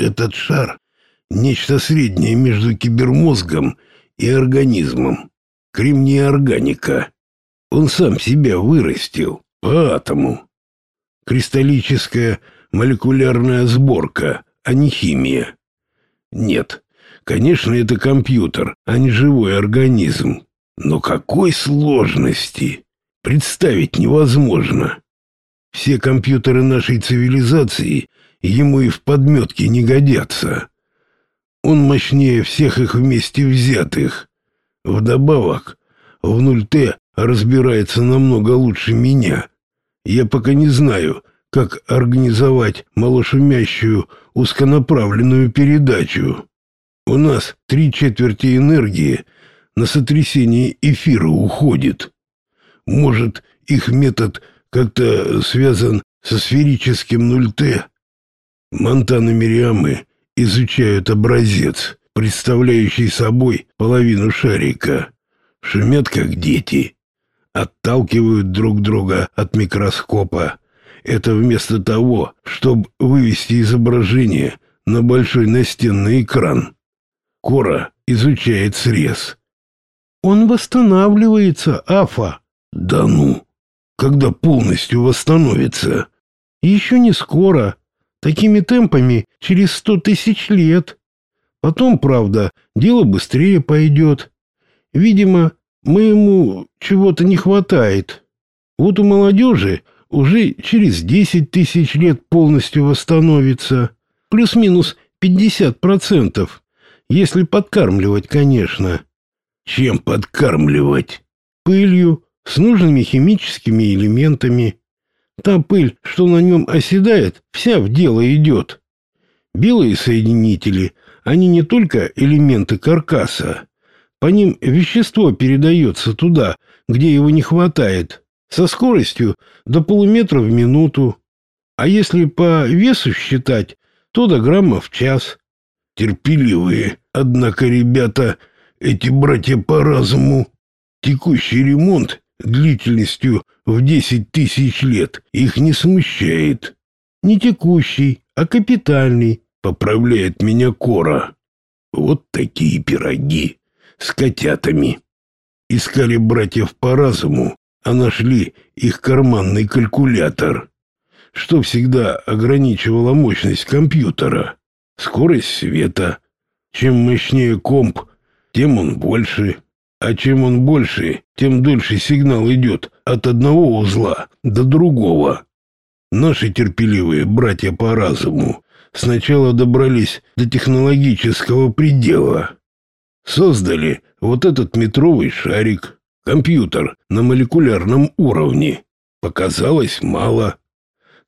Этот шар — нечто среднее между кибермозгом и организмом. Кремния органика. Он сам себя вырастил по атому. Кристаллическая молекулярная сборка, а не химия. Нет, конечно, это компьютер, а не живой организм. Но какой сложности! Представить невозможно. Все компьютеры нашей цивилизации ему и в подметке не годятся. Он мощнее всех их вместе взятых. Вдобавок, в 0Т разбирается намного лучше меня. Я пока не знаю, как организовать малошумящую узконаправленную передачу. У нас три четверти энергии на сотрясение эфира уходит. Может, их метод как-то связан со сферическим 0Т? Монтан и Мириамы изучают образец, представляющий собой половину шарика. Шумят, как дети. Отталкивают друг друга от микроскопа. Это вместо того, чтобы вывести изображение на большой настенный экран. Кора изучает срез. Он восстанавливается, Афа. Да ну, когда полностью восстановится? Еще не скоро. Такими темпами через сто тысяч лет. Потом, правда, дело быстрее пойдет. Видимо, моему чего-то не хватает. Вот у молодежи уже через десять тысяч лет полностью восстановится. Плюс-минус пятьдесят процентов. Если подкармливать, конечно. Чем подкармливать? Пылью, с нужными химическими элементами. Та пыль, что на нем оседает, вся в дело идет. Белые соединители, они не только элементы каркаса. По ним вещество передается туда, где его не хватает, со скоростью до полуметра в минуту. А если по весу считать, то до грамма в час. Терпеливые, однако, ребята, эти братья по разуму. Текущий ремонт длительностью в десять тысяч лет их не смущает. Не текущий, а капитальный, поправляет меня Кора. Вот такие пироги с котятами. Искали братьев по разуму, а нашли их карманный калькулятор, что всегда ограничивало мощность компьютера, скорость света. Чем мощнее комп, тем он больше. А чем он больше, тем дольше сигнал идет от одного узла до другого. Наши терпеливые братья по разуму сначала добрались до технологического предела. Создали вот этот метровый шарик, компьютер на молекулярном уровне. Показалось мало.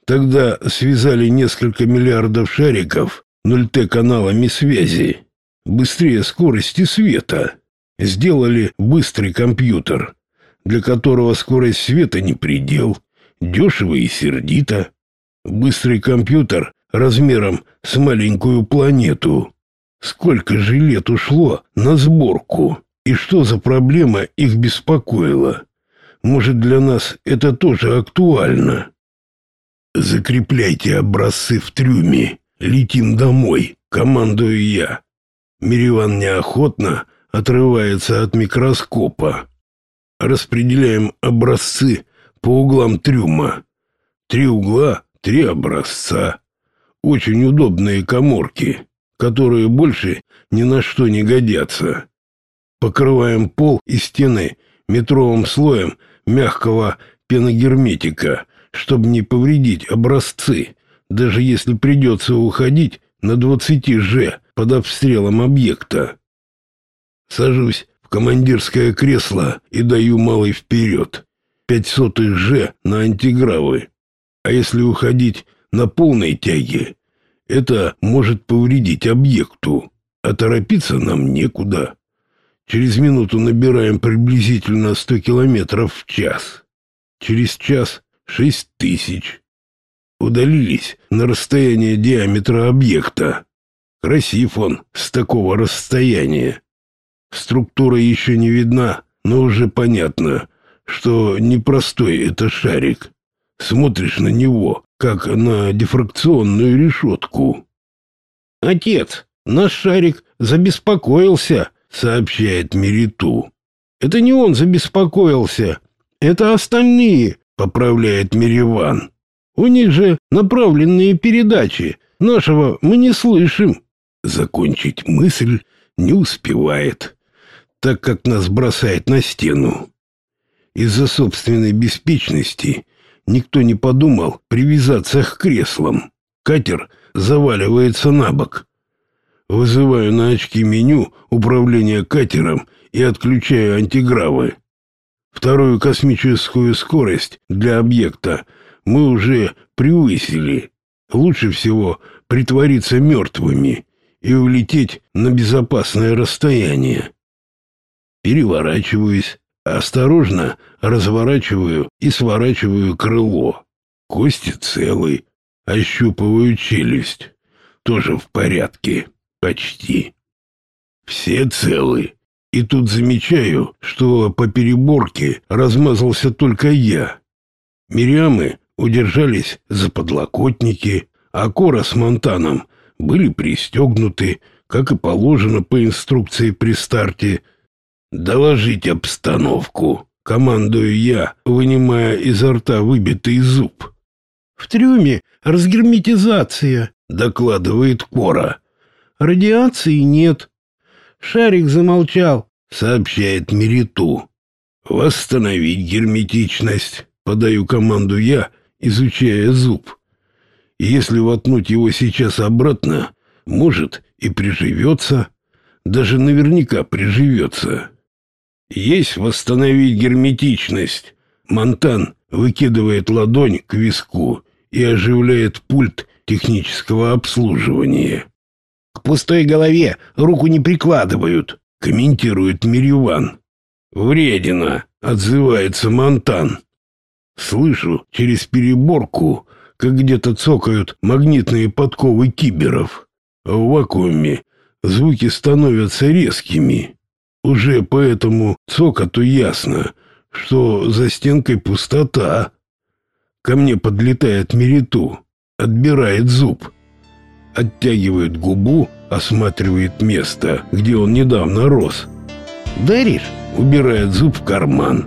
Тогда связали несколько миллиардов шариков 0Т-каналами связи, быстрее скорости света сделали быстрый компьютер, для которого скорость света не предел, дешево и сердито. Быстрый компьютер размером с маленькую планету. Сколько же лет ушло на сборку, и что за проблема их беспокоила? Может, для нас это тоже актуально? Закрепляйте образцы в трюме. Летим домой, командую я. Мириван неохотно, отрывается от микроскопа. Распределяем образцы по углам трюма. Три угла, три образца. Очень удобные коморки, которые больше ни на что не годятся. Покрываем пол и стены метровым слоем мягкого пеногерметика, чтобы не повредить образцы, даже если придется уходить на 20 же под обстрелом объекта. Сажусь в командирское кресло и даю малый вперед. Пять сотых же на антигравы. А если уходить на полной тяге, это может повредить объекту, а торопиться нам некуда. Через минуту набираем приблизительно 100 километров в час. Через час шесть тысяч. Удалились на расстояние диаметра объекта. Красив он с такого расстояния. Структура еще не видна, но уже понятно, что непростой это шарик. Смотришь на него, как на дифракционную решетку. Отец, наш шарик забеспокоился, сообщает Мериту. Это не он забеспокоился, это остальные, поправляет Мириван. У них же направленные передачи. Нашего мы не слышим. Закончить мысль не успевает, так как нас бросает на стену. Из-за собственной беспечности никто не подумал привязаться к креслам. Катер заваливается на бок. Вызываю на очки меню управления катером и отключаю антигравы. Вторую космическую скорость для объекта мы уже превысили. Лучше всего притвориться мертвыми и улететь на безопасное расстояние. Переворачиваюсь, осторожно разворачиваю и сворачиваю крыло. Кости целы, ощупываю челюсть. Тоже в порядке, почти. Все целы. И тут замечаю, что по переборке размазался только я. Мириамы удержались за подлокотники, а Кора с Монтаном были пристегнуты, как и положено по инструкции при старте. «Доложить обстановку», — командую я, вынимая изо рта выбитый зуб. «В трюме разгерметизация», — докладывает Кора. «Радиации нет». Шарик замолчал, сообщает Мериту. «Восстановить герметичность», — подаю команду я, изучая зуб. Если воткнуть его сейчас обратно, может и приживется, даже наверняка приживется. Есть восстановить герметичность. Монтан выкидывает ладонь к виску и оживляет пульт технического обслуживания. К пустой голове руку не прикладывают, комментирует Мириван. Вредина, отзывается Монтан. Слышу через переборку как где-то цокают магнитные подковы киберов. в вакууме звуки становятся резкими. Уже по этому цокоту ясно, что за стенкой пустота. Ко мне подлетает Мериту, отбирает зуб, оттягивает губу, осматривает место, где он недавно рос. «Даришь?» — убирает зуб в карман.